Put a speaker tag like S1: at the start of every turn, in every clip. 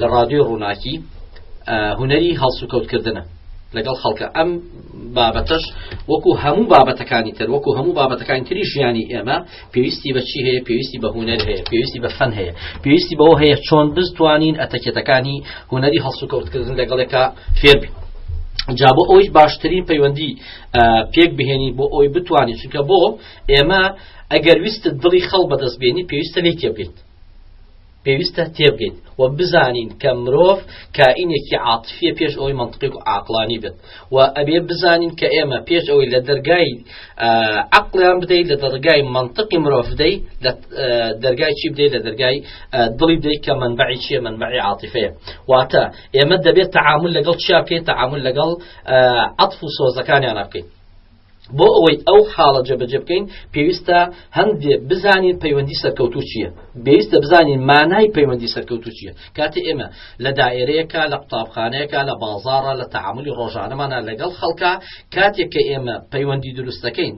S1: لە ڕادیۆی ڕووناکی هونەری هەڵسوکەوتکردنە لەگەڵ خەڵکە ئەم بابەتەش وەکو هەموو بابەتەکانی تر وەکو هەموو بابەتەکانی تری ژیانی ئێمە پێویستی بە چی هەیە پێویستی بە هوەر هەیە پێویستی بە فەن هەیە پێویستی بەەوە هەیە چۆن بزتوانین ئەتەکێتەکانی هوەری هەڵسوکەوتکردن لەگەڵێکا فێربی جا بۆ ئەویش باشترین پەیوەندی پێک بهێنی بۆ ئەوی بتوانین چونکە بۆ ئێمە ئەگەر ویستت دڵی خەڵ بەدەستبێنی پێویستە لی تێبێت پێویستە تێبگەین و بزانین کە مرۆڤ کائینێکی عاتفیە پێش ئەوەی مەنتقیک و عاقلانی بێت و ئەبێ بزانین کە ئێمە پێش ئەوەی لە دەرگای عقلیان بدەیت لە دەرگای منطقی مرۆڤ بدەی لە دەرگای چی بدەیت لە دەرگای دڵی بدەیت کە منبعی چیە منبعی عاتفەیە واتە ئێمە دەبێت تعامل لەگەڵ چیا بکەیت تعامل لەگەڵ عطف و سۆزەکانیان بکەیت بۆ ئەوەی ئەو حاڵە جەبەجێ بکەین پێویستە هەندێ بزانین پەیوەندی سەرکەوتو چییە بێویستە بزانین مانای پەیوەندی سەرکەوتو چییە کاتێ ئێمە لە دایرەیەکە لە قوتابخانەیەەکە لە بازارە لە تعاملی ڕۆژانەمانە لەگەڵ خەڵکە کاتێک کە ئێمە پەیوەندی دروستەکەین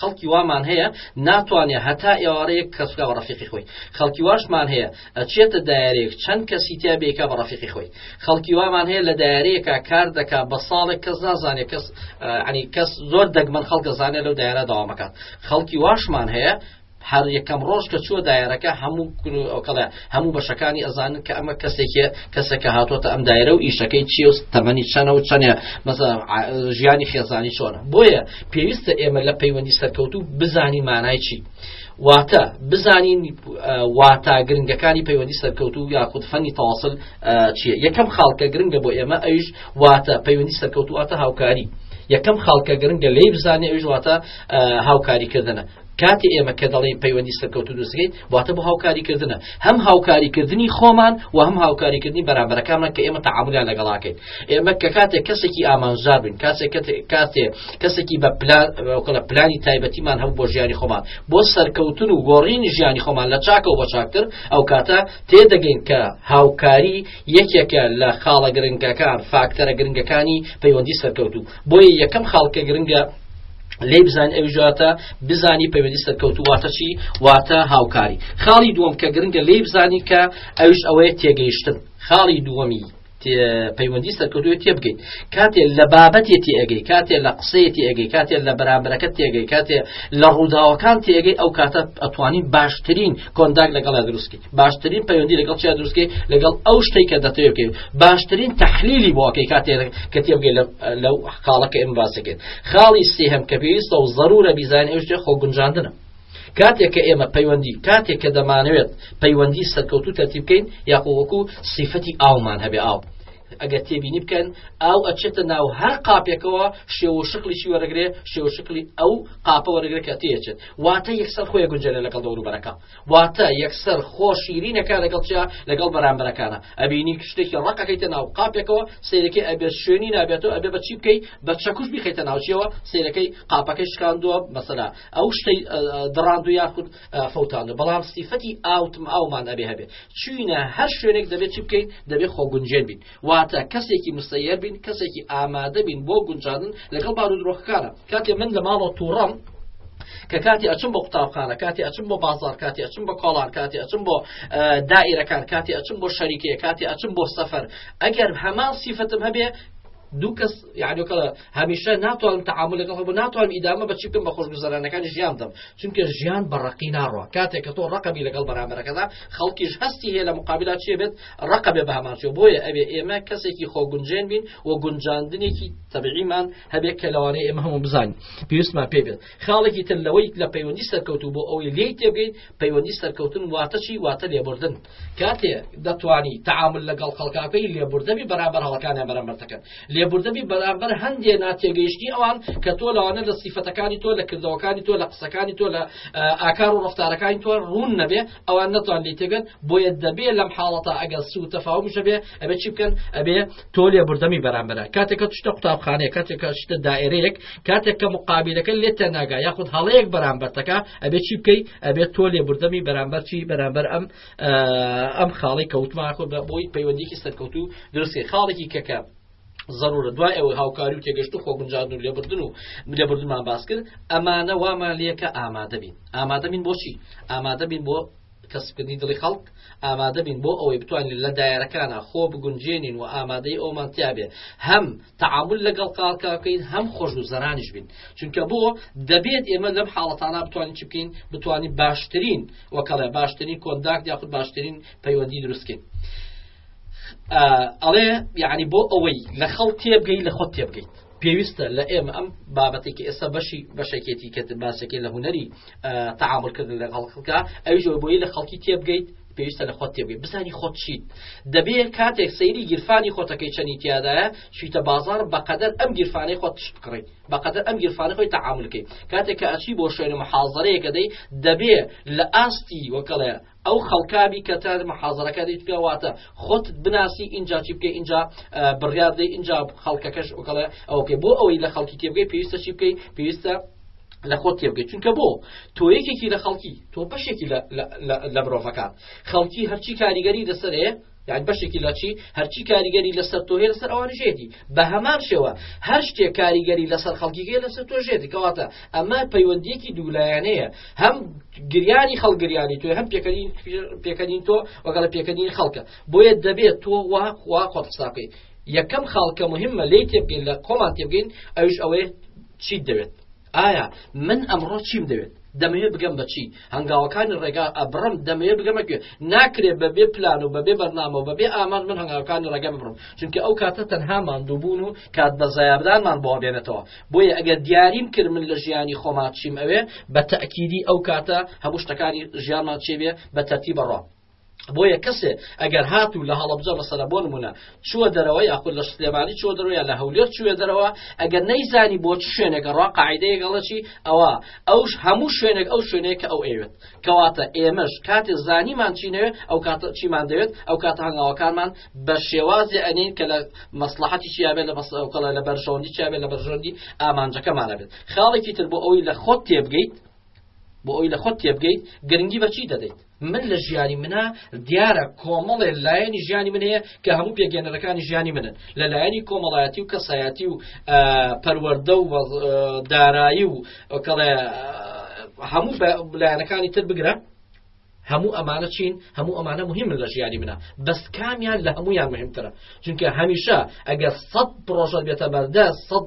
S1: خەڵکی وامان هەیە ناتوانێت هەتا ئێوارەیە کەسکە ڕفیقی خۆی خەڵکی واشمان هەیە ئەچێتە دایەرەیەک چەند کەسی تیا بێکا بە ڕەفیقی خۆی خەڵکی وامان هەیە لە دایەرەیەکە کار دەکا بە ساڵێک کەس نازانێت کەس عنی کەس زۆر دەگمەن خەڵکە زانێت لەو دایرە داوامەکات خەڵکی واشمان هەیە هەر یەکەم ڕۆژ کە چوە دایرەکە هەموو ئەوکەڵە هەموو بەشەکانی ئەزانن کە ئەمە کەسێکێ کەسەکە هاتوۆتە ئەم دایرە و ئیشەکەی چی و تەمەنی چەنە و چەنێ مەزە ژیانی خێزانی چۆنە بۆیە پێویستە ئێمە لە پەیوەندی سەرکەوتو بزانی مانای چی واتە بزانین واتا گرنگەکانی پەیوەندی سەرکەوت و یاخود فەنی تاسل چیە یەکەم خاڵکە گرنگە بۆ ئێمە ئەوش واتە پەیوەندی سەرکەوت و واتە هاوکاری یەکەم خاڵکە گرنگە لی بزانێ ئەوش واتە هاوکاریکردنە کاتی ئێمە کە دەڵێن پەیوەندی سەرکەوت و دروستگەیت واتە بۆ هاوکاریکردنە هەم هاوکاریکردنی خۆمان و هەم هاوکاریکردنی بەرامبەرەکانمان کە ئێمە تەعاملیا لەگەڵاکەین ئێمە کە کاتێک کەسێکی ئامانزار بووین کاسێک کاتێ کەسێکی بە پلانکەڵە پلانی تایبەتیمان هەم بۆ ژیانی خۆمان بۆ سەرکەوتن و گۆڕینی ژیانی خۆمان لە چاکەوە بە چاکتر ئەو کاتە تێدەگەین کە هاوکاری یەکێکە لە خاڵە گرنگەکان فاکتەرە گرنگەکانی پەیوەندی سەرکەوتو بۆیە یەکەم خاڵکە گرنگە لی بزان ئەو ژاتە بزانی پەیوەندی سەرکەوت واتە چی واتە هاوکاری خاڵی دووەم کە گرنگە لی بزانی کە ئەوش ئەوەیە تێگەیشتن خاڵی دووەمی پەیوەندی سەرکردوی تێبگەیت کاتێ لە بابەتێ تێگەی کاتێ لە قسەیە تێگەی کاتێ لە بەرامبەرەکە تێگەی کاتێ لە ڕووداوەکان تێگەی ئەو کاتە ئەتوانین باشترین کۆنداک لەگەڵ دروستکی باشترین پەیوەندی لەگەڵ چیا دروستکی لەگەڵ ئەو شتێک کە دەتەوێت بکەین باشترین تحلیلی بۆکەی کاتێ کە تێبگەی لەو خاڵەکە ئەم باسەکەێت خاڵی سێهم کە پێویستە و ضرورە بیزانانی ئەو شتێ خۆ گونجاندنە کاتێک کە ئێمە پەیوەندی کاتێک کە دەمانەوێت پەیوەندی سەرکەوت و تەرتی بکەین یاخۆ وەکو سیفەتی ئاومان هەبێ ئاو ئەگەر تێبینی بکەن ئاو ئەچێتە ناو هەر قاپێکەوە شێو و شکلیی وەرەگرێ شێو شکلی ئەو قاپە وەرەگرە کە تێچێت واتە یەکسەر خۆی گونجێنە لەگەڵ دەوروبەرەکە واتە یەکسەر خۆشیرینەکە لەگەڵ چیا لەگەڵ بەرامبەرەکانە ئەبینی شتێکی ڕقەکەیتە ناو قاپێکەوە سیرەکەی ئەبێت شوێنی نابێتەوە ئەبێ بە چی بکەیت بە چەکوش بخیتە ناوچیەوە سیرەکەی قاپەکەی شکاندووە مەسەلا ئەو شتەی دڕاندو یاخود فەوتاندە بەڵام سیفەتی ئاوتم ئاومان ئەبێ هەبێت چوینە هەر شوێنێک دەبێت چی بکەین دەبێت خۆگونجێن بین واتە کەسێکی مسەیەر بین کەسێکی ئامادە بین بۆ گونجاندن لەگەڵ بارودرۆخەکانە کاتێ من لە ماڵەوە تووڕم کە کاتی ئەچم بۆ قوتابخانە کاتی ئەچم بۆ بازار کاتی ئەچم بە کۆڵان کاتی ئەچم بۆ دائیرەکان کاتی ئەچم بۆ شەریکەیە کاتی ئەچم بۆ سەفەر ئەگەر هەمان سیفەتم هەبێ دوو کەس یعنی کەڵە هەمیشە ناتوانم تعامل لەگەڵ بۆ ناتوانم ئیدامە بە چی بکەم بە خۆشگوزەرانەکانی ژیان دەم چونکە ژیان بە ڕقی ناڕوە کاتێک کە تۆ ڕقەبی لەگەڵ بەرامبەرەکەدا خەڵکیش هەستی هەیە لە مقابلا چێ بێت ڕقەبێ بە هەمانچۆ بۆیە ئەوێ ئێمە کەسێکی خۆ گونجێن بین و گونجاندنێکی تەبعیمان هەبێت کە لەوانەیە ئێمە هەموو بزانین پێویستمان پێ بێت خاڵێکی تر لەوەی لە پەیوەندی سەرکەوتو بۆ ئەوەی لێی تێبگەین پەیوەندی سەرکەوتن واتەچی واتە لێبوردن کاتێ دەتوانی تعامل لەگەڵ خەڵکاکەی لێبوردەبی بەرامبەر هەڵەکانیان بەرامبەر دەکەن لێبوردەبی بەرامبەر هەندێ ناتێگەیشتنی ئەوان کە تۆ لەوانە لە سیفەتەکانی تۆ لە کردەوەکانی تۆ لە قسەکانی تۆ لە ئاکار و ڕفتارەکانی تۆ ڕوون نەبێ ئەوان نەتوان لی تێگەن بۆیە دەبێ لەم حاڵەتە ئەگەر سوو تەفاومشە بێ ئەبێ چی بکەن ئەبێ تۆ لێبوردەمی بەرامبەرە کاتێک کە چتە قوتابخانەیە کاتێک کە شتە دائرەیەک کاتێک کە مقابلەکە لێت تەناگا یاخود هەڵەیەک بەرامبەرتەکە ئەبێت چی بکەیت ئەبێت تۆ لێبوردەمی بەرامبەر چی بەرامبەر ئەم ئەم خاڵی کەوتمان خۆ بە بۆی پەیوەندیکی سەرکەوتو درستی خاڵێکی کەکە ضرورە دوای ئەوە هاوکاری و تێگەشت و خۆگونجاند و لێبردن و لێبردنمان باس کرد ئەمانە وامان لەکە ئامادەبین ئامادەبین بۆچی ئامادەبین بۆ کەسبکردنی دڵی خەڵک، ئامادەبین بۆ ئەوەی بتوانین لە دایەرەکانا خۆ بگونجێنین و ئامادەی ئەومان تیابێ هەم تەعامول لەگەڵ کاڵکا بکەین هەم خۆشگوزەرانیش بین چونکە بۆ دەبێت ئێمە لەم حاڵەتانا بتوانین چ بکەین بتوانین باشترین وەکەڵێ باشترین کۆنداکت یاخود باشترین پەیوەندی دروستکەین. ئەڵێ یعنی بۆ ئەوەی لە خەڵ تێبگەی لە خۆت تێبگەیت پێویستە لە ئێمە ئەم بابەتێکی ئێستا بەشی بەشێکێتی کە باسەکەی لە هوەری تعاملکردن لە خەڵکەکە ئەویش بۆی لە خەڵکی تێبگەیت پێویستە لە خۆت تێبگەیت بزانی خۆت چیت دەبێ کاتێک سەیری گیرفانی خۆتەکەی چەنی تیادایە شویتە بازار بەقەدەر ئەم گیرفانەی خۆت تشت بکڕیت بەقەدەر ئەم گیرفانە خۆی تعاملکەیت کاتێک کە ئەچی بۆ شوێنە محازرەیەکە دەی دەبێ لە ئاستی وەکەڵێ ئەو خەڵکە بی کە تاد محازەرەکە دیت بکە واتە خۆت بناسی ئینجا چی بکەی ئینجا بڕیار دەی ئینجا خەڵکەکەش ئۆکەڵە ئەوکەی بۆ ئەوەی لە خەڵکی تێبگەی پێویستە چی بکەی پێویستە لە خۆت تێبگەی چونکە بۆ تۆ یەکێکی لە خەڵکی تۆ بەشێکی لە مرۆڤەکان خەڵکی هەرچی کاریگەری لەسەرێ یان بەشێکی لە چی هەرچی کاریگەری لەسەر تۆ هەیە لەسەر ئەوانیش هەیەتی بە هەمان شێوە هەر شتێ کاریگەری لەسەر خەڵکی هەیە لەسەر تۆ ژێتی کەواتە ئەمە پەیوەندیەکی دوولایەنەیە هەم گریانی خەڵگریانی توێ هەم پێکەین پێکەین تۆ وەگەڵ پێکەین خەڵکە بۆیە دەبێت تۆ وا خوا خۆت قساقی یەکەم خاڵکە مهمە لی تێبگەین لە کۆمان تێبگەین ئەوش ئەوەیە چیت دەوێت ئایا من ئەمڕۆ چیم دەوێت دەمەوێت بگەم بەچی هەنگاوەکانی ڕێگا ئەبڕم دەمەوێت بگەمە گوێ ناکرێت بە بێ پلان و بە بێ بەرنامە و بە بێ ئامان من هەنگاوەکانی ڕێگە ببڕم چونکە ئەو کاتە تەنها ماندووبوون و کات بە زایابدانمان بۆ بێنێتەوە بۆیە ئەگەر دیاریم کرد من لە ژیانی خۆماچیم ئەوێ بە تەکیدی ئەو کاتە هەموو شتەکانی ژیانمان چێبێ بە تەرتی بەڕۆ بۆیە کەسێ ئەگەر هات و لە هەڵبجە مەسەرە بۆ نمونە چووە دەرەوە یاخود لە شتێمانی چۆ دەرەوە یا لە هەولێر چوێ دەرەوە ئەگەر نەیزانی بۆ چ شوێنێکە ڕا قاعدەیە گەڵەچی ئەوە ئەوش هەموو شوێنێک ئەو شوێنێک کە ئەو ئەوێت کەواتە ئێمەش کاتێ زانیمان چینەوێ ئەو کات چیمان دەوێت ئەو کات هەنگاوەکانمان بە شێوازی ئەنین کە لە مەسلحەتی چیابێت لە مەسەوکەڵە لە بەرژەوەندی چابێت لە بەرژەندی ئامانجەکەمانە بێت خاڵێکی تر بۆ ئەوی لە خۆت تێبگەیت بۆ ئەوی لە خۆت تێبگەیت گرنگی بەچی دەدەیت من لە ژیانی منا دیارە کۆمەڵێ لایەنی ژیانی من هەیە کە هەموو پێگەێنەرەکانی ژیانی منن لە لایەنی کۆمەڵایەتی و کەسایەتی و پەروەەردە و دارایی و کەڵێ هەموو لایەنەکانی تر بگرە هەموو ئەمانە چین هەموو ئەمانە مهمن لە ژیانی منە بەس کامیان لە هەمویان مهمترە چونکە هەمیشە ئەگەر سەد پرۆژەت بێتە بەردە سەد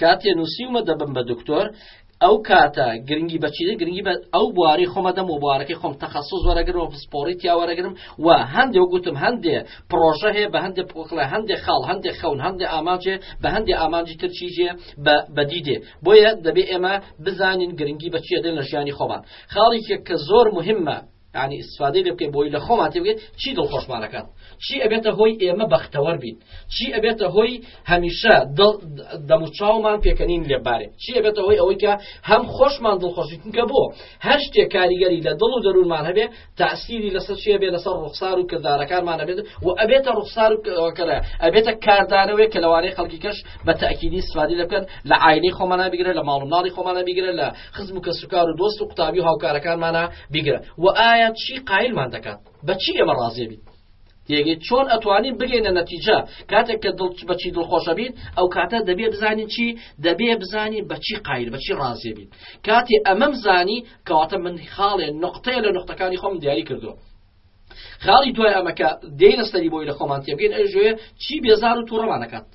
S1: کاتێ نوسیومە دەبم بە دکتۆر ئەو کاتە گرنگی بەچیدە گرنگی بە ئەو بواری خۆمە دەم و بوارەکەی خۆم تەخصص وەرەگرم و پسپۆڕی تیاوەرەگرم و هەندێک گوتم هەندێ پرۆژە هەیە بە هەندێک پۆکڵە هەندێک خاڵ هەندێک خەون هەندێک ئاماجێ بە هەندێک ئامانجی ترچیجێ بە بەدیدێ بۆیە دەبێ ئێمە بزانین گرنگی بەچێدە لە ژیانی خۆمان خاڵێکێک کە زۆر مهمە یانی ئیستفادەی لێ بکەین بۆی لە خۆمان تێبگەین چی دڵخۆشمان دەکات چی ئەبێتە هۆی ئێمە بەختەوەر بین چی ئەبێتە هۆی هەمیشە دەموچاومان پێکەنین لێبارێ چی ئەبێتە هۆی ئەوەی کە هەم خۆشمان دڵخۆشیتنکە بۆ هەر شتێک کاریگەری لە دڵ و دەروونمان هەبێ تاسیری لەسەر چێ بێ لەسەر ڕوخسار و کردارەکانمان ئەبێت و ئەبێتە ڕوخسار وکەە ئەبێتە کاردانەوەی کە لەوانەیە خەڵکی کەش بە تاکیدی سوادی دەکەن لە ئاینی خۆمانە بگرە لە ماڵ و ناڵی خۆمانە بگرە لە خزم و کەسوکار و دۆست و قوتابی و هاوکارەکانمانە بیگرە و ئایا چی قایلمان دەکات بەچی ئێمە ڕازێ بیت یەگەی چۆن ئەتوانین بگەینە نەتیجە کاتێک کە دڵ بەچی دڵخۆشە بیت ئەو کاتە دەبێ بزانین چی دەبێ بزانین بەچی قایل بەچی ڕازێ بیت کاتێ ئەمەم زانی کەواتە من خاڵێ نقطەیە لە نقطەکانی خۆم دیاری کردو خاڵی دوای ئەمەکە دێنە سەری بۆی لە خۆمان تێبگەین ئەو ژێ چی بێزار و تووڕەمانەکات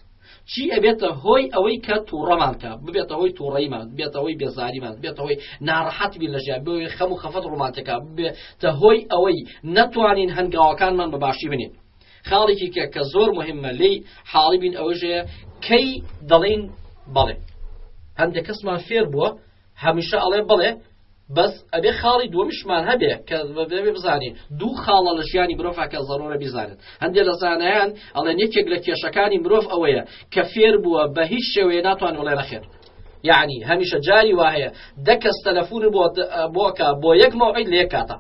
S1: چی ئەبێتە هۆی ئەوەی کە تووڕەمانکە ببێتە هۆی تووڕەیمان بێتەوەی بێزاریمان بێتەوەی ناڕەحەت بیر لە ژیان بۆ خەم و خەفەت ڕووماتەکە بێتە هۆی ئەوەی نەتوانین هەنگاوەکانمان بە باشی بنین خاڵێکی کە کە زۆر مهمە لی حاڵی بین ئەوژەیە کەی دەڵین بەڵێ هەندێک کەسمان فێر بووە هەمیشە ئەڵێ بەڵێ بەس ئەبێ خاڵی دووەمیشمان هەبێ کە بەبێ بزانین دوو خاڵە لە ژیانی مرۆڤ کە زەڕۆرە بیزانێت هەندێک لە زانایان ئەڵێن یەکێک لە کێشەکانی مرۆڤ ئەوەیە کە فێر بووە بە هیچ شێوەیە ناتوان وڵێ نەخێر یعنی هەمیشە جاری وایە دەکەس تەلەفون بۆ بۆکە بۆ یەک مەوعید لێ کاتە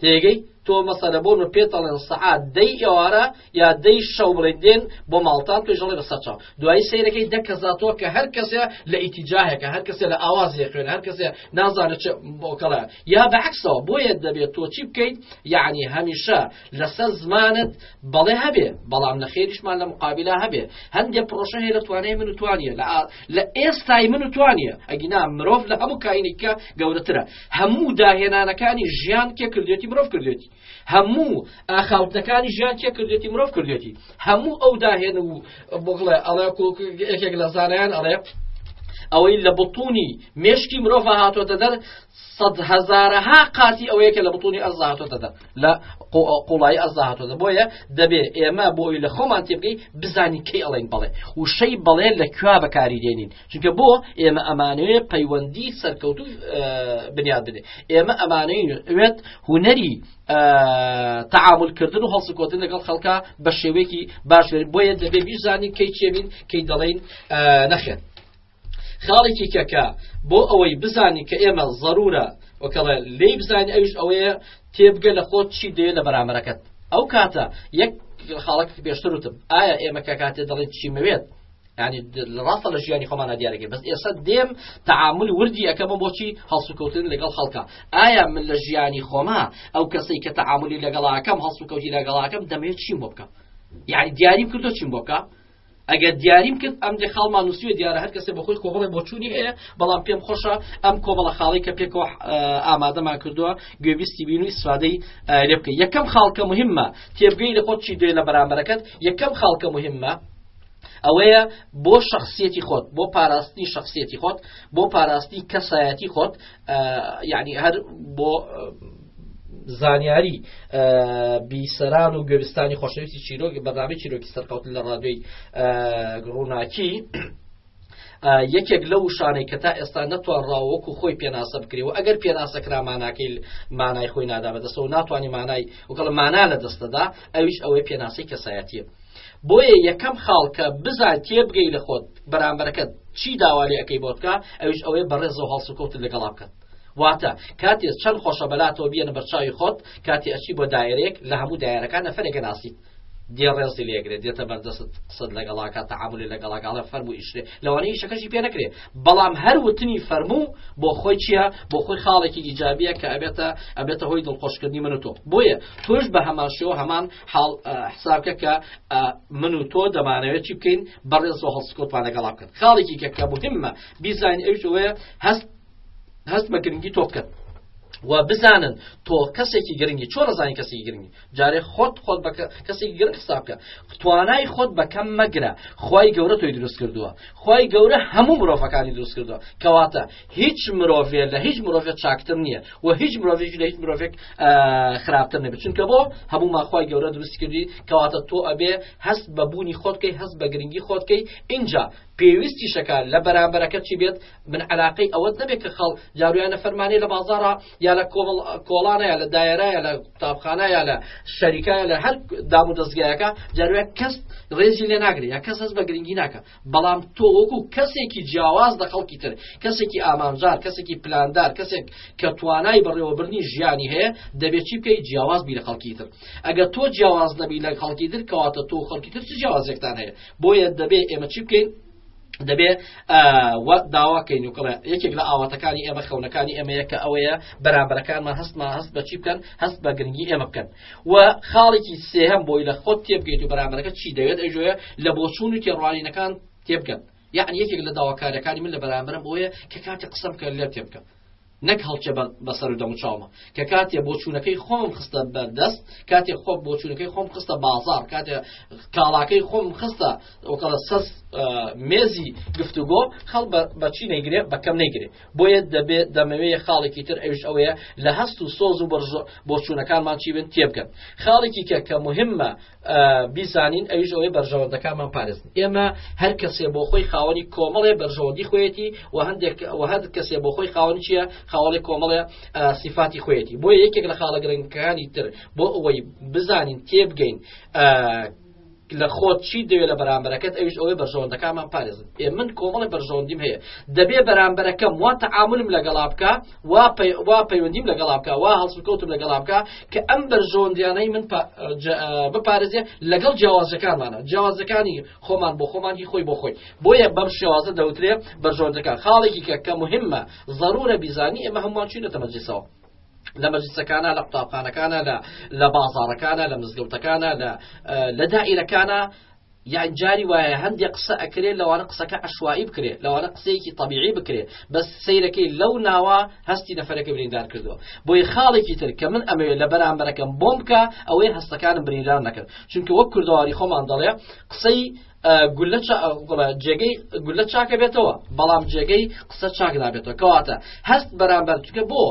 S1: تێگەی تۆ مەسەلە بۆ بە پێت دەڵێن سەعات دەی ئێوارە یا دەی شەو بڵێ دێن بۆ ماڵتان توی ژەڵێ بەسەر چاو دوایی سیرەکەی دەکەزاتەوە کە هەر کەسێ لە ئیتیجاهەکە هەر کەسێ لە ئاوازی خوێن هەر کەسێ نازانێت بۆکەڵە یا بەعکسەوە بۆیە دەبێت تۆ چی بکەیت یعنی هەمیشە لەسەر زمانت بەڵێ هەبێ بەڵام لە خێریشمان لە مقابللا هەبێ هەندێک پرۆشە هەیە لە توانای من توانە لە ئێستای من توانە ئەگینا مرۆڤ لە هەموو کاینێکە گەورەترە هەموو داهێنانەکانی ژیان کێ کردێتی مرۆڤ کردێتی هەموو ئاخاوتنەکانی ژیان کێ کردێتی مرۆڤ کردێتی هەموو ئەو داهێن و بڵێ ئەڵێ یەکێک لە زانایان ئەڵێ ئەوەی لە بتونی مشکی مرۆڤ هاتۆتە دەر سەد هزارەها قاتی ئەوەیەکە لە بتونی ئەزهاتۆتە دەر لە قوڵایی ئەزا هاتۆتە بۆیە دەبێ ئێمە بۆ ئەوی لە خۆمان تێبگەی بزانین کەی ئەڵێن بڵێ وشەی بەڵێ لە کوا بەکاری دێنین چونکە بۆ ئێمە ئەمانەیە پەیوەندی سەرکەوتو بنیاد بدێ ئێمە ئەمانەیەوێت هوەری تعاملکردن و هەڵسکۆتن لەگەڵ خەڵکە بە شێوەیەکی باش بۆیە دەبێ بیزانین کەی چێبین کەی دەڵین نەخێن خاڵێکی کەکە بۆ ئەوەی بزانی کە ئێمە ضرورە وەکەڵێ لی بزانین ئەوش ئەوەیە تێبگە لە خۆت چی دێ لە بەرامەرەکەت ئەو کاتە یەک خاڵک پێشتر وتم ئایا ئێمە کە کاتێ دەڵێن چی موێت ینی ڕاستە لە ژیانی خۆمانە دیارەکە بەس ئێستا دێم تعامل وردی ئەەکەمە بۆچی هەڵسوکەوتن لەگەڵ خەڵکە ئایا من لە ژیانی خۆما ئەو کەسەی کە تعاملی لەگەڵاکەم هەڵسوکەوتی لەگەڵاکەم دەمێت چیم بۆ بکەم یعنی دیاریم کردو چیم بۆکە ئەگەر دیاریم کرد ئەم دێ خاڵمان نووسیوە دیارە هەر کەسێ بەخۆی کۆمەڵی بۆچوونی هەیە بەڵام پێم خۆشە ئەم کۆمەڵە خاڵی کە پێکەوە ئامادەمان کردووە گوێبیستی بین و ئیسرادەی لێ بکە یەکەم خاڵکە مهمە تێبگەی لە خۆت چی دوێ لە بەرامبەرەکەت یەکەم خاڵکە مهمە ئەوەیە بۆ شخصیەتی خۆت بۆ پاراستنی شخصیەتی خۆت بۆ پاراستنی کەسایەتی خۆت یعنی هەر بۆ زانیاری بیسەران و گوێبستانی خۆشەویستی چیرۆک بەنامی چیرۆکی سەرکەوتن لە ڕادوی ڕووناکی یەکێک لە وشانەی کە تا ئێستا نەتوانڕاوەک و خۆی پێناسە بکرێەوە ئەگەر پێناسە کرا ماناکەی مانای خۆی نادا بەدەستەوە ناتوانانی مانای وکەڵ مانا لە دەستەدا ئەویش ئەوەی پێناسی کەسایەتیە بۆیە یەکەم خاڵکە بزان تێ بگەی لە خۆت بەرامبەرەکەت چی داوالی ئەەکەی بۆتکە ئەوش ئەوەی بەڕێزەوە هەڵسوکەوت لەگەڵا بکەن واتە کاتێ چەند خۆشە بەلاتەوە بیێنە بەرچاوی خۆت کاتی ئەچی بۆ دایرێک لە هەموو دایرەکان نەفرێکە ناسیت دێ ڕێزی لێگرێت دێتە بەردەست قسەد لەگەڵاکە تەعاملی لەگەڵاگەڵە فەرمو ئیشێ لەوانە ئیشەکەشی پێ نەکرێ بەڵام هەر وتنی فەرموو بۆ خۆی چییە بۆ خۆی خاڵێکی ئیجابیە کە ئەبێتە ئەبێتە هۆی دڵخۆشکردنی من و تۆ بۆیە تۆش بە هەمان شێوە هەمان حاڵ حسابکە کە من و تۆ دەمانەوێت چی بکەین بەڕێز و هەڵسکۆتوان لەگەڵا بکەن خاڵێکی کە کە مهمە بیزانین ئەوش وەیە هەست هەست بە گرنگی تۆ بکەن و بزانن تۆ کەسێکی گرنگی چۆن زانانی کەسێکی گرنگی جارێ خۆت خۆت بە کەسێکی گرنگ حسابکە توانای خۆت بەکەم مەگرە خی گەورە تۆی دروست کردووە خی گەورە هەموو مرۆڤەکانی دروست کردووە کەواتە هیچ مرۆڤێ لە هیچ مرۆڤێت چاکتر نییە و هیچ مرۆڤێک لە هیچ مرۆڤێک خراپتر نەبێت چونکە بۆ هەموو ماخوای گەورە دروست کردی کەواتە تۆ ئەبێ هەست بە بوونی خۆتکەی هەست بە گرنگی خۆتکەی اینجا پێویستی شەکار لە بەرامبەرەکە چی بێت من علاقەی ئەوەت نەبێت کە خەڵ یارویان نەفەرمانەی لە بازارە یا لە کۆمەڵ کۆڵانەیە لە دایرایە لە قوتابخانەیە لە شەریکایە لە هەر دام و دەستگایەکە جاروێ کەس ڕێزی لێ ناگری یا کەس هەست بە گرنگی ناکە بەڵام تۆ وەکو کەسێکی جیاواز لە خەڵکی تر کەسێکی ئامانجار کەسێکی پلاندار کەسێک کە توانای بەڕێوەبرنی ژیانی هەیە دەبێت چی بکەی جیاواز بی لە خەڵکی تر ئەگە تۆ جیاواز نەبی لە خەڵکی تر کەواتە تۆ خەڵکی تر چ جیاوازێکتان هەیە بۆیە دەبێت ئێمە چی بکەین دەبێ وە داواکەین و کڵێ یەکێک لە ئاواتەکانی ئێمە خەونەکانی ئێمە یەکە ئەوەیە بەرامبەرەکانمان هەستمان هەست بە چی بکەن هەست بە گرنگی ئێمە بکەن و خاڵێکی سێهم بۆی لە خۆت تێبگەیت و بەرامبەرەکە چی دەوێت ئەژۆە لە بۆچوون و تێڕوانینەکان تێبگەن یعنی یەکێک لە داواکارەکانی من لە بەرامبرم بۆیە کە کاتی قسم کە لێ تێبکە نەک هەڵکێ بە سەر و دەموچاومە کە کاتێ بۆچوونەکەی خۆم خستە بەردەست کاتێ خۆ بۆچوونەکەی خۆم خستە بازار کاتێ کاڵاکەی خۆم خستە ئۆکەڵە سەس مێزی گفتوگۆ خەڵ بەچی نەیگرێ بەکەم نەیگرێ بۆیە دەبێت دەمەوێ خاڵێکی تر ئەوش ئەوەیە لە هەست و سۆز و بەرژۆ بۆچوونەکانمان چی بن تێبگەن خاڵێکی کە کە مهمە بیزانین ئەویش ئەوەی بەرژەوەندەکانمان پارێزن ئێمە هەر کەسێ بۆ خۆی خاوەنی کۆمەڵێ بەرژەوەندی خۆیەتی و هەندێک هەر کەسێ بۆ خۆی خاوەن چیە خاوەڵی کۆمەڵێ سیفاتی خۆیەتی بۆ یەکێک لە خاڵە گرنگەکانی تر بۆ ئەوەی بزانین تێبگەین لە خۆت چی دەوێت لە بەرامبەرەکەت ئەوش ئەوەی بەرژەوەندەکانمان پارێزن ئێ من کۆمەڵی بەرژەوەندیم هەیە دەبێ بەرامبەرەکەم واتە ئاملم لەگەڵا بکە وا وا پەیوەندیم لەگەڵا بکە وا هەڵسوکەوتم لەگەڵا بکە کە ئەم بەرژەوەندیانەی من بپارێزێ لەگەڵ جیاوازەکانمانە جیاوازەکانی خۆمان بۆ خۆمانی خۆی بۆ خۆی بۆیە بەم شێوازە دەوترێ بەرژەوەندەکان خاڵێکی کە کە مهمە ضرورە بیزانی ئێمە هەمووان چینەتە مەجلسەوە لە مەجلسەکانە لە قوتابخانەکانە لە لە بازارەکانە لە مزگەوتەکانە لە لە دائیرەکانە یان جاری وایە هەندێ قسە ئەکرێ لەوانە قسەکە عەشوائی بکرێ لەوانە قسەیەکی تەبیعی بکرێ بەس سەیرەکەی لەو ناوە هەستی نەفەرەکە بریندار کردووە بۆیە خاڵێکی تر کە من ئەمەوێ لە بەرامبەرەکەم بۆم بکا ئەوەیە هەستەکانم بریندار نەکەن چونکە وەک کوردەواری خۆمان دەڵێ قسەی گولە جێگەی گولە چاکە بێتەوە بەڵام جێگەی قسە چاک نابێتەوە کەواتە هەست بەرامبەر چکە بۆ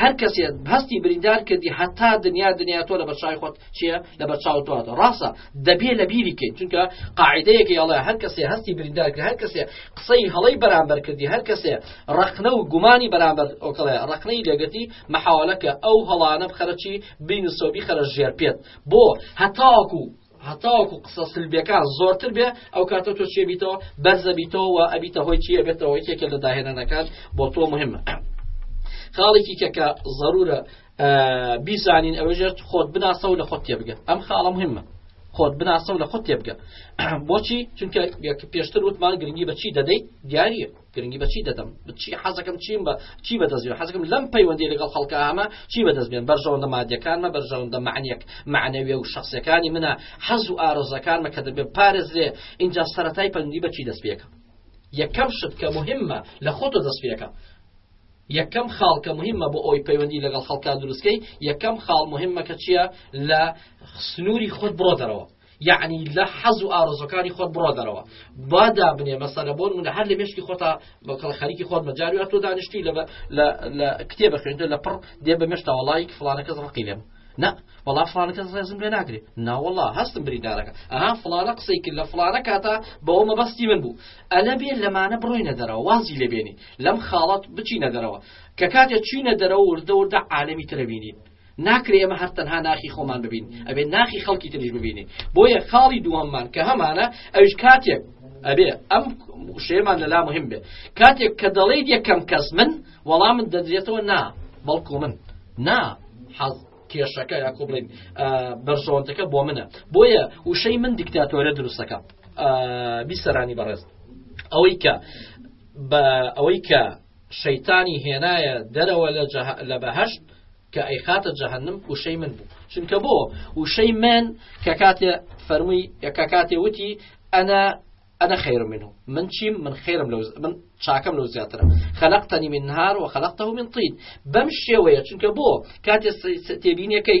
S1: هەر کەسێت هەستی بریندار کردی هەتا دنیا دنیا تۆ لە بەشای خۆت چیە لە بەرچاو تواتە ڕاستە دەبێ لە بیری کەیت چونکە قاعدەیەکی ئەڵێ هەر کەسێ هەستی بریندار کرد هەر کەسێ قسەی هەڵی بەرامبەر کردی هەر کەسێ ڕخنە و گومانی بەرامبەر ئۆکڵێ ڕخنەی لەگەتی مەحاولەکە ئەو هەڵانە بخەرەچی بین و سەوبی خەرە ژێر پێت بۆ هەتاکو هەتاوەکو قسە سلبیەکان زۆرتر بێ ئەو کاتە تۆ چێبییتەوە بەرزەبییتەوە و ئەبیتە هۆی چیە بێتەوە یەکێکە لە داهێنانەکان بۆ تۆ مهمە خاڵێکی کە کە ضرورە بیزانین ئەوەژێت خۆت بناسە و لە خۆت تێبگە ئەم خاڵە مهمە خۆت بناسە و لە خۆت تێبگە بۆچی چونکە پێشتر وتمان گرنگی بەچی دەدەیت دیارە گرنگی بەچی دەدەم بچی حەزەکەم چیم بە چی بەدەستێن حەزەکەم لەم پەیوەندی لەگەڵ خەڵکە ئەمە چی بەدەستێن بەرژەوەندە مادەکانمە بەرژەوەندە معنیەک معنەویە و شخصەکانی منە حەز و ئارۆزەکانمە کە دەبێت پارێزرێ اینجا سەتای پەندی بەچی دەستپێکە یەکەم شت کە مهمە لە خۆتۆ دەستپێکە یەکەم خاڵ کە موهیمە بۆ ئەوەی پەیوەندی لەگەڵ خەڵکا دروستکەی یەکەم خاڵ موهیمە کە چییە لە سنووری خۆت بڕۆ دەرەوە یعنی لە حەز و ئارزۆکانی خۆت بڕۆ دەرەوە با دابنێ مەسەرە بۆن منە هەر لە مشتی خۆتا بەکەڵ خەریکی خۆت مەجاری تۆ دانیشتی لە لە کتێ بەخێنێت لە پڕ دێ بە مشتا وڵی فلانەکە زڕقی لێم نا وڵا فلانەکە ڕێزم لێ ناگرێت ناوەڵا هەستم بریدارەکە ئەها فلانە قسەی کرد لە فلانە کاتا بەەوە مەبەستی من بوو ئەلە بێ لەمانە بڕۆینە دەرەوە وازی لێبێنی لەم خاڵە بچینە دەرەوە کە کاتێ چوینە دەرەوە وردە وردە عالەمی تر ئەبینین ناکرێ ئێمە هەر تەنها ناخی خۆمان ببین ئەبێ ناخی خەڵکی تریش ببینین بۆیە خاڵی دووەممان کە هەمانە ئەوش کاتێک ئەبێ ئەم شێمان لەلا مهم بێ کاتێک کە دەڵێیت یەکەم کەس من وەڵام من دەدرێتەوە نا بەڵکو من نا حەز کێشەکە یا کو بڵین بەرژەوەندەکە بۆ منە بۆیە وشەی من دیکتاتۆرە دروستەکە بیسەرانی بەڕێز ئەوەی کە بە ئەوەی کە شەیتانی هێنایە دەرەوە لە بەهشت کە ئەیخاتە جەهنم وشەی من بوو چونکە بۆ وشەی من کە کاتێ فەرمووی یەکە کاتێ وتی ئەنا ئەە خێر من و من چیم من خێرم لە من چاکەم لەو زیاترە خەلقتەنی من نهار و خەلقتە من طید بەم شێوەیە چونکە بۆ کاتێ تێبینەکەی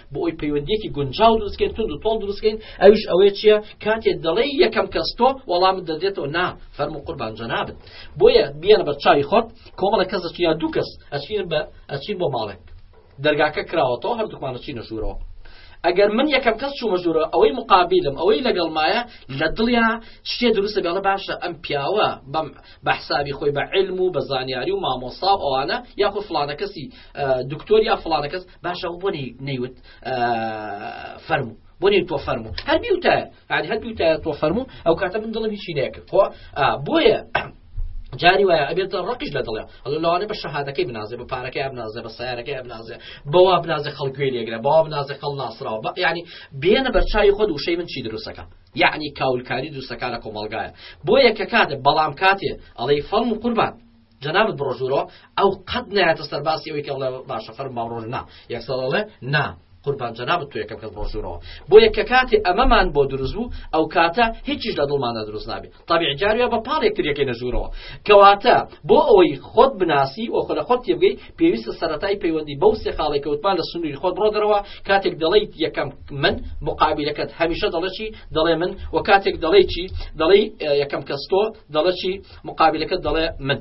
S1: بۆ ئەوی پەیوەندیەکی گونجاو دروستکەین تونند و تۆڵ دروستکەین ئەوش ئەوەیە چییە کاتێ دەڵێ یەکەم کەس تۆ وەڵام دەدێتەوە نا فەرم و قوربان جەنابن بۆیە بیانە بە چاوی خۆت کۆمەڵە کەس دەچی یا دوو کەس ئەچین بە ئەچین بۆ ماڵێک دەرگاکە کراوەتەوە هەردووکمانە چینە ژوورەوە ئەگەر من یەکەم کەس چوومە ژوورە ئەوەی مقابلم ئەوەی لەگەڵ مایە لە دڵیا شتێ دروستە بێڵە باشە ئەم پیاوە بەم بە حسابی خۆی بە علم و بە زانیاری و مامۆسا و ئەوانە یاخود فلانە کەسی دکتۆر یا فلانە کەس باشە و بۆ نەیوت فەرموو بۆ نێ تۆ فەرموو هەر بیوتە هەر بیوتە تۆ فەرموو ئەو کاتە من دڵم هیچی نەکرد خۆ بۆیە جاری وایە ئەبێت ڕقیش لە دڵێ ئەڵ لەوانێ بە شەهادەکەی بنازێ بە پارەکەی بنازێ بە سیارەکەی بنازێ بەوا بنازێ خەڵکوێ لێگرە بەوا بنازێ خەڵ ناسراوە بە ینی بێنە بەرچوی خۆ وشەی من چی دروستەکە یعنی کاولکاری دووسەکە لە کۆمەلگایە بۆ یەکە کاتێ بەڵام کاتێ ئەڵی فەڵم و قوربان جەنابت بڕۆژورۆ ئەو قەت نایەتە سەر باسی ئەوی کە بڵێ باشە فەرم با بڕۆژ نا یەکسەر دەڵێ نا قوربان جەنابت تو یەکەم کەس بڕۆژورەوە بۆ یە کە کاتی ئەمەمان بۆ دروست بوو ئەو کاتە هیچیش لە دڵمانە دروست نابێ طبیعی جاروە بە پاڵ یەکتریەکەی نەژورەوە کەواتە بۆ ئەوەی خۆت بناسی و خۆ لە خۆت تێبگەی پێویستە سەتای پەیوەندی بەو سێ خاڵێک کەوتمان لە سنووری خۆت بڕۆ دەرەوە کاتێک دەڵیت یەکەم من مقابلەکەت هەمیشە دەڵێکی دەڵێ من و کاتێک دەڵێکی دەڵی یەکەم کەستۆ دەڵێکی مقابلەکە دەڵێ من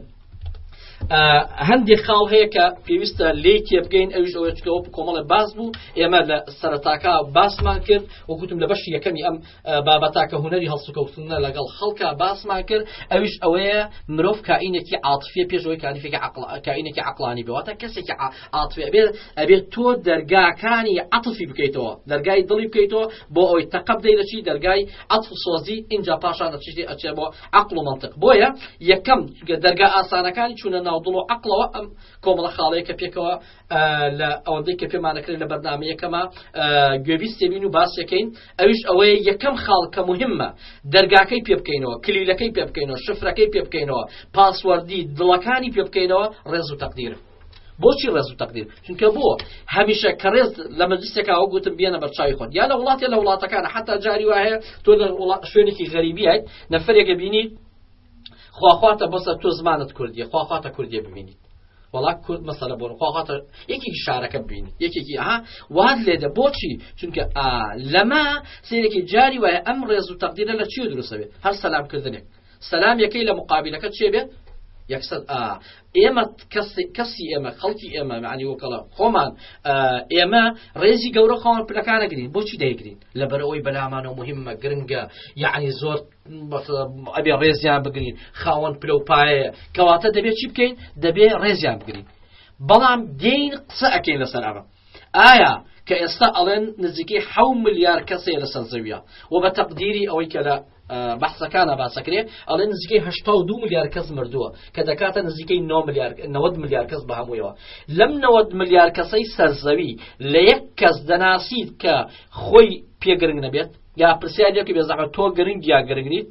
S1: هەندێک خاڵ هەیە کە پێویستە لێ تێبگەین ئەوش ئەوەیە چکەوە کۆمەڵە باز بوو ئێمە لە سەرتاکە باسمان کرد وگوتم لە بەشی یەکەمی ئەم بابەتاکە هوەری هەڵسوکەوتنە لەگەڵ خەڵکە باسمان کرد ئەوش ئەوەیە مرۆڤ کائینێکی عاتفیە پێشەوەی کاریفێکی کائینێکی عقلانی بواتە کەسێکی عاتفێ بێت ئەبێت تۆ دەرگاکانی عاتفی بکەیتەوە دەرگای دڵی بکەیتەوە بۆ ئەوی تەقب دەیرەچی دەرگای عاتف سۆزی اینجا پاشان دەچیتی ئەچێ بۆ عەقڵ و مەنتق بۆیە یەکەم دەرگا ئاسانەکانی چوونە ناو دڵ و عقلەوە ئەم کۆمەڵە خاڵەیە کە پێکەوە لە ئەوەندەی کە پێمانەکرێت لە بەرنامە یەکەمە گوێبیستێبین و باسیەکەین ئەوش ئەوەیە یەکەم خاڵکە مهمە دەرگاکەی پێ بکەینەوە کلیلەکەی پێ بکەینەوە شفرەکەی پێ بکەینەوە پاسوەردی دڵەکانی پێ بکەینەوە ڕێز و تەقدیرم بۆچی ڕێز و تەقدیر چونکە بۆ هەمیشە کە ڕێز لە مەجلسێکەوە گوتم بێنە بەرچاوی خۆن یا لە وڵاتێ لە وڵاتەکان حتا جاری وایە تۆ لە شوێنێکی غەریبیایت نەفرێکە بینی خواخواتە بەسە تۆ زمانت کوردیە خواخواتە کوردێ ببینیت وڵات کورد مەسەلە بۆن خواخواتە یەکێکی شارەکە ببین یەکێکی ئەها وات لێدە بۆچی چونکە لەمە سێرێکی جاری وایە ئەم ڕێز و تەقدیرە لە چی دروستەوێت هەر سەلامکردنێک سەلام یەکەی لە مقابلەکە چێ بێت یەکسەد ئا ئێمە کەسی ئێمە خەڵکی ئێمە معنی وەکەڵە خۆمان ئێمە ڕێزی گەورە خۆمان پلەکانەگرین بۆچی دەیگرین لە بەرەوەی بەلامان و مهمە گرنگە یعنی زۆر ئەبێ ڕێزیان بگرین خاوەن پلە و پایە کەواتە دەبێت چی بکەین دەبێ ڕێزیان بگرین بەڵام دین قسە ئەکەین لەسەر ئەمە ئایا کە ئێستا ئەڵێن نزیکەی ح ملیار کەسێ لەسەر زەویە و بە تەقدیری ئەوەی کە لە بەحسەکانە باسەکرێ ئەڵێ نزیکەی هشتا و دو ملیار کەس مردووە کە دەکاتە نزیکەی نەوەد ملیار کەس بە هەموویەوە لەم نەوەد ملیار کەسەی سەرزەوی لە یەک کەس دەناسیت کە خۆی پێگرنگ نەبێت یا پرسیارێکی بێزەحە تۆ گرنگ یا گرنگنیت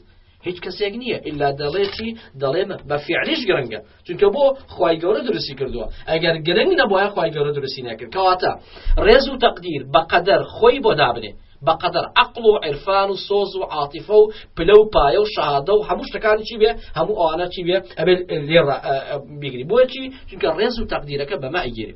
S1: هیچ کەسێک نییە ئللا دەڵێتی دەڵێن بە فعلیش گرنگە چونکە بۆ خی گەورە دروستی کردووە ئەگەر گرنگ نەبواە خی گەورە دروستی نەکرد کەواتە ڕێز و تەقدیر بەقەدەر خۆی بۆ دابنێ بەقەدەر عقل و عرفان و سۆز و عاتیفە و پلە و پایە و شادە و هەموو شتەکانی چی بێ هەموو ئەوانە چی بێ ئەبێت لێڕ بیگری بۆچی چونکە ڕێز و تەقدیرەکە بەمە ئەگیری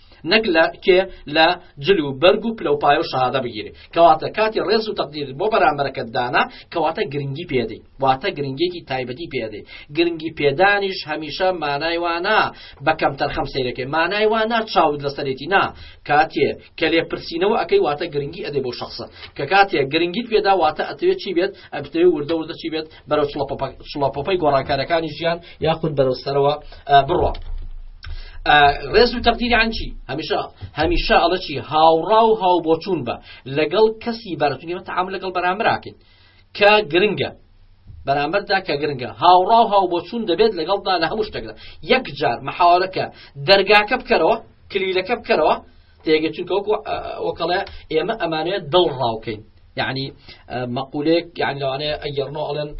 S1: نەک لە کێ لە جل و بەرگ و پلە و پایە و شەهادە بگیری کەواتە کاتی ڕێز و تەقدیر بۆ بەرامبەرەکەت دانا کەواتە گرنگی پێدەی واتە گرنگێکی تایبەتی پێدەی گرنگی پێدانیش هەمیشە مانای وانە بە کەم تەرخەم سیرەکەی مانای وانە چاود لەسەرێتی نا کاتێ کە لێ پرسینەوە ئەەکەی واتە گرنگی ئەدەی بۆ شخصە کە کاتێ گرنگیت پێدا واتە ئەتوێت چی بێت ئەبتەوێ وردە وردە چی بێت بەرەو چڵەپۆپەی گۆڕانکارەکانی ژیان یاخود بەرەو سەرەوە بڕە ڕێز و تەقدیری ئەنچی هەمیشە هەمیشە ئەڵەچی هاوڕا و هاو بۆچوون بە لەگەڵ کەسی بارەتونیەوە تەعام لەگەڵ بەرامراکەین کە گرنگە بەرامبەردا کە گرنگە هاوڕا و هاو بۆچوون دەبێت لەگەڵدا لە هەموو شتێکدا یەک جار مححاوەکە دەرگاکە بکەرەوە کلیلەکە بکەرەوە تێگە چونکە وەکو وەکەڵێ ئێمە ئەمانێت دڵ ڕاوکەین یعنی مەقولێک یان لەوانەیە ئەگەڕنۆ ئەڵێن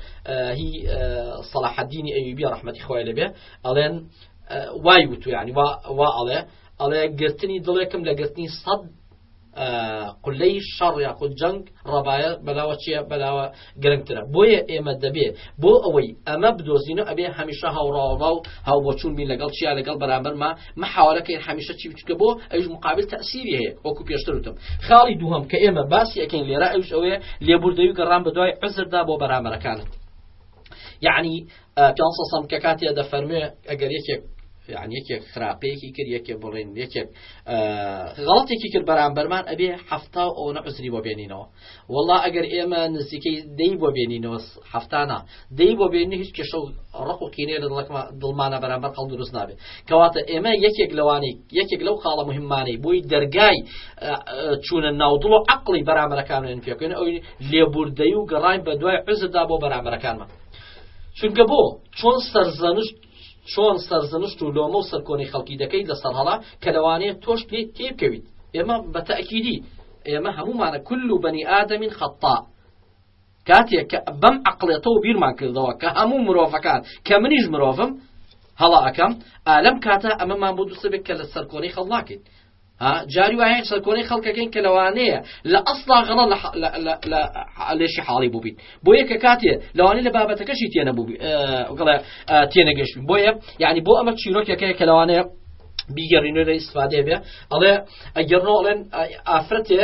S1: هی سەڵاحدینی ئەویبی ڕحمەتی خۆی لەبێ ئەڵێن وای وتو یعنی وا ئەڵێ ئەڵێ گرتنی دڵێکم لە گرتنی سەد قلەی شەڕ یاخود جەنگ ڕەبایە بەلاوە چیە بەلاوە گرنگترە بۆیە ئێمە دەبێ بۆ ئەوەی ئەمە بدۆزینە ئەبێ هەمیشە هاوڕاوڕا و هاوبۆچون بین لەگەڵ چیا لەگەڵ بەرامبەرما محاولەکەین هەمیشە چی بچکە بۆ ئەوش مقابل تەسیری هەیە وەکو پێشتر وتم خاڵی دووهم کە ئێمە باسی ئەەکەین لێرە ئەوش ئەوەیە لێبوردەوی گەڕان بە دوای عزردا بۆ بەرامبەرەکانت یعنی پێسە سەم کە کاتێ دەفەرمێ ئەگەر یەکێک یان یەکێک خراپەیەکی کرد یەکێ بڵێن یەکێک غڵاتێکی کرد بەرامبەرمان ئەبێ هەفتا و ئەوە عزری بۆ بێنینەوە وەڵا ئەگەر ئێمە نزیکەی دەی بۆ بێنینەوە هەفتانە دەی بۆ بێنی هیچ کێشە و ڕق و قینێ لە دڵکمە دڵمانە بەرامبەر قەڵ دروست نابێت کەواتە ئێمە یەکێک لەوانی یەکێک لەو خاڵە مهمانەی بۆی دەرگای چوونە ناودڵ و عقلی بەرامبەرەکانێن پێکەن ئەوی لێبوردەی و گەڕای بە دوای عزدا بۆ بەرامبەرەکانمان چونکە بۆ چۆن سەرزەنشت چۆن سەرزنشت و لۆمە و سەرکۆنەی خەڵکی دەکەیت لە سەرهەڵە کە لەوانەیە تۆش پێی تێی بکەویت ئێمە بە تەئکیدی ئێمە هەمومانە کل و بەنی ئادەمین خەتا کاتێک کە بەم عقلێتەوە بیرمان کردەوە کە هەموو مرۆڤەکان کە منیش مرۆڤم هەڵا ئەەکەم ئالم کاتە ئەمەمان بۆ دوسبێت کە لە سەرکۆنەی خەڵناکەیت ها جاری وایە سەرکۆنەی خەڵکەکەین کە لەوانەیە لە ئەسڵا غەڵە لێشی حاڵی بووبیت بۆ یەکە کاتێ لەوانەیە لە بابەتەکەشی تێنە بوو گڵە تێنەگەشت بۆیە یعنی بۆ ئەمە چیرۆکەکەی کە لەوانەیە بیگەڕینەوە لە ئیسفادێ بێ ئەڵێ ئەگەڕۆڵێن ئافرەتێ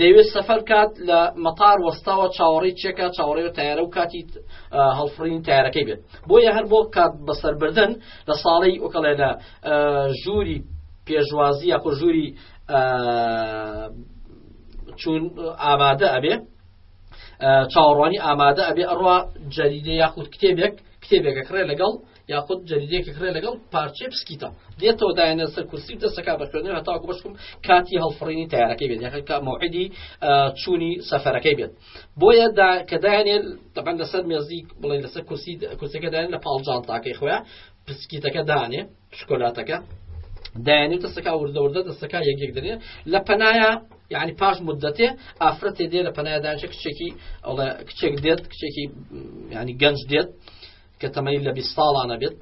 S1: دەیوێت سەفەر کات لە مەتار وەستاوە چاوەڕی چێکە چاوەڕێ و تایارە و کاتی هەڵفرین تارەکەی بێت بۆیە هەر بۆ کات بەسەربردن لە ساڵی ئۆکەڵێ لە ژووری پێشوازی یاخۆ ژووری چون ئامادە ئەبێ چاوەڕوانی ئامادە ئەبێ ئەڕوا جەریدە یاخود کتێبێک کتێبێکە کڕێ لەگەڵ یاخود جەریدێکی کڕێ لەگەڵ پارچێ پسکیتە دێتەوە دایەنە سەر کورسی دەسەکە بە خوێنەوە هەتاکو بەشکم کاتی هەڵفڕینی تارەکەی بێت یاخ کا مەعدی چوونی سەفەرەکەی بێت بۆیە کە دایانێت دەبەن لەسەر مێزی بڵێن لەسەر کورسی کورسەکە دایان لە پاڵجانتاکەی خۆیان پسکیتەکە دانێ شکۆلاتەکە دایانی دەستەکە وردە وردە دەستەکە یەکێک دەێ لە پەنایە یعنی پاش مدەتێ ئافرەتێ دێ لە پەنایداچە کچێکی ئەڵە کچێک دێت کچێکی ینی گەنج دێت کە تەمەنی لە بیست ساڵانە بێت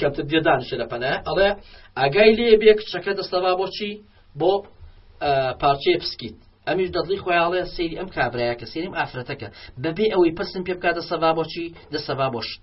S1: کەمتە دێدانشە لە پەنای ئەڵێ ئاگای لێ بێ کچەکە دەستەبا بۆچی بۆ پارچەیە پسکیت ئەمیش دەڵی خۆیاڵێ سری ئەم کابراایە کە سریم ئافرەتەکە بەبێ ئەوەی پرسم پێ بکاتە سەبا بۆچی دەسەبا بۆشت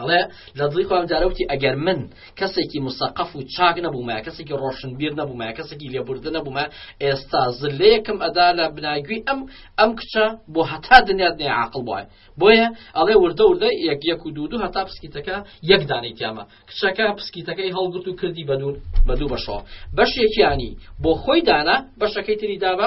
S1: ئەڵێ لە دڵی خۆم جارەوتی ئەگەر من کەسێکی مسەقەف و چاک نەبوومە کەسێکی ڕۆشنبیر نەبوومە کەسێکی لێبوردە نەبوومە ئێستا زلەیەکم ئەدا لە بناگوی ئەم ئەم کچە بۆ هەتا دنیات نێ عقل بواە بۆیە ئەڵێ وردە وردە یەک یەک و دوو دوو هەتا پسکیتەکە یەک دانەی تیامە کچەکە پسکیتەکەی هەڵگرت و کردی بەدون بە دوو بەشەوە بەشێکیانی بۆ خۆی دانا بەشەکەی تری دابە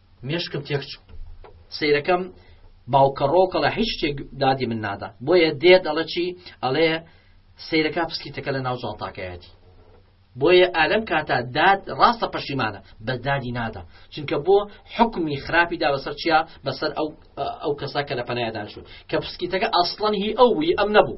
S1: مێشکم تێک چوو سیرەکەم باوکە ڕۆکەڵە هیچ شتێک دادی من نادا بۆیە دێ دەڵە چی ئەڵێ سیرەکە پسکیتەکە لە ناو جاڵتاکەیەتی بۆیە ئالم کاتا داد ڕاستە پەشیمانە بە دادی نادا چونکە بۆ حکمی خراپی دا بەسەر چیا بەسەر ئەو ئەو کەسا کە لە پەنایداشون کە پسکیتەکە ئەسڵەن هی ئەو وی ئەم نەبوو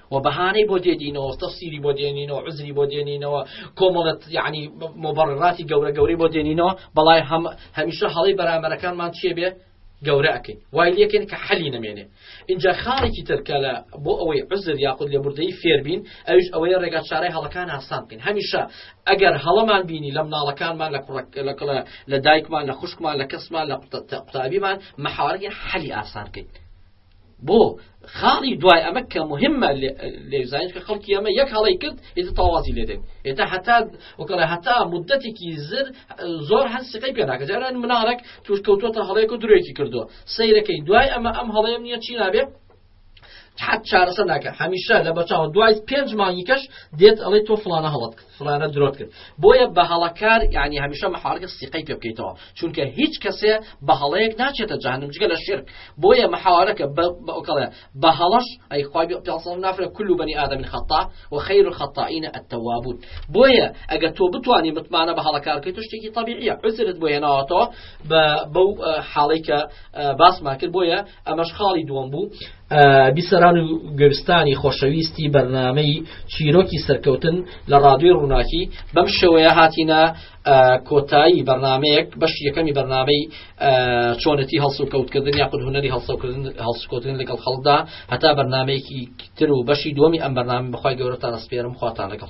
S1: و بەهانەی بۆ دێدینەوە تەفسیری بۆ دێنینەوە عزری بۆ دێنینەوە کۆمەڵەت یعنی مۆبڕڕاتی گەورە گەوری بۆ دێنینەوە بەڵای هەم هەمیشە هەڵی بەرامەرەکانمان چێ بێ گەورە ئەکەین وای لەکەن کە حەلی نمێنێ اینجا خاڵێکی ترکە لە بۆ ئەوەی عزر یاخود لە بردەی فێربین ئەوش ئەوەیە ڕێگا چارەی هەڵەکان ئاسان بکەین هەمیشە ئەگەر هەڵەمان بینی لە مناڵەکانمان لە کوڕەکەڵە لە دایکمان لە خوشکمان لە کەسمان لە قوتابیمان مەحاڵگەن حەلی ئاسان بکەین بۆ خاڵی دوای ئەمە کە مهمە لێزانش کە خەڵکی ئەمە یەک هەڵی کرد ئێتە تەوازی لێدێن ئێتا هەتا وکڵێ هەتا مدەتێکی زر زۆر هەر سقی پێناکە جاران منارێک توش کەوتۆتە هەڵەیەک و درێکی کردووە سیرەکەی دوای ئەمە ئەم هەڵەیە نیە چی نابێ حد چارەسە ناکە هەمیشە لە بەچاو دوای پێنج مانگیکەش دێت ئەڵێ تۆ فلانە هەڵت کرد فلانە درۆت کرد بۆیە بە هەڵەکار یعنی هەمیشە محاڵگە سیقەی پێ بکەیتەوە چونکە هیچ کەسێ بە هەڵەیەک ناچێتە جانم جگە لە شرک بۆیە محاوارەکە بەکەڵێ بە هەڵەش ئەی خوابی پیاسەڵ نافرە کل و بەنی ئادەمین خەتا و خیر و خەتائینە ئەتەوابوون بۆیە ئەگە تۆ بتانی متمانە بە هەڵەکارکەی تو شتێکی طبیعیە عزرت بۆ هێناوەتەوە بە بەو حاڵێکە باسمان کرد بۆیە ئەمەش خاڵی دووەم بوو بیسەران و گرستانی خۆشەویستی بەرنمەی چیرۆکی سەرکەوتن لە ڕادوێ ڕووناکی بەم شێوەیە هاتینە کۆتایی بەرنمەیەک بەش یەکەمی بەرنمەی چۆنەتی هەڵسو کەوتکردن یاخود هوەری هەڵسەکردن هەڵسکۆتن لەگەڵ خەڵدا هەتا بەرنمەیەکی تر و بەشی دووەمی ئەم بەرنامە بخوای گەورەتان ئەسپێرم خواتان لەگەڵ